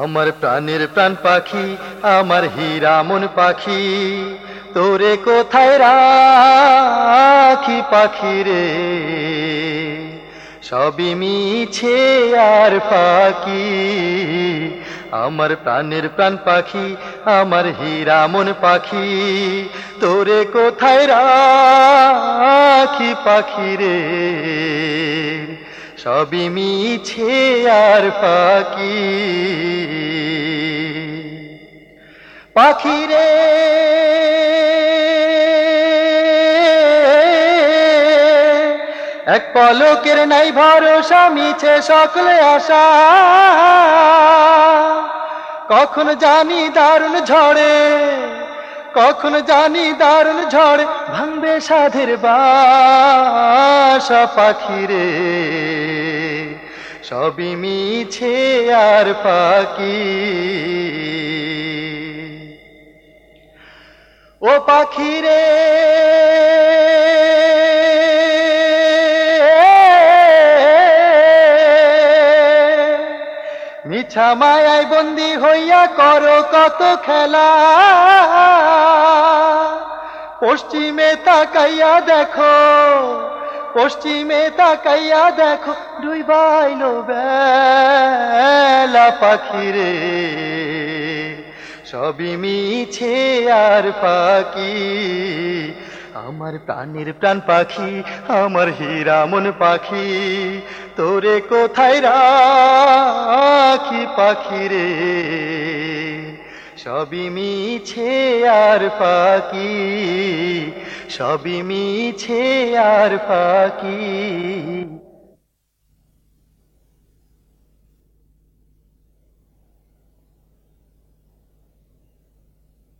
আমার প্রাণের প্রাণ পাখি, আমার হীরা মন পাখি। তোরে কোথায় রাখি পাখি রে? সবই মিছে আর পাখি আমার প্রাণের প্রাণ পাখি আমার হীরা মন পাখি, তোরে কোথায় রাখি পাখি রে? সবই মিছে আর পাখি পাখি রে, এক পলকের নাই ভরসা, মিছে সকলে আশা। কখন জানি দারুণ ঝড়ে? কখন জানি দারুণ ঝড়ে? ভাঙবে সাধের বাসা পাখিরে। সবই মিছে আর পাখি ও পাখি মিছা মায়ায় বন্দি হইয়া করো কত খেলা। পশ্চিমে তাকাইয়া দেখো, পশ্চিমে তাকাইয়া দেখো, দুই বাইলো বেলা পাখি রে সবই মিছে আর পাখি আমার প্রাণের প্রাণ পাখি, আমার হীরা মন পাখি, তোরে কোথায় রাখি পাখি রে? সবই মিছে আর পাখি সবই মিছে আর পাখি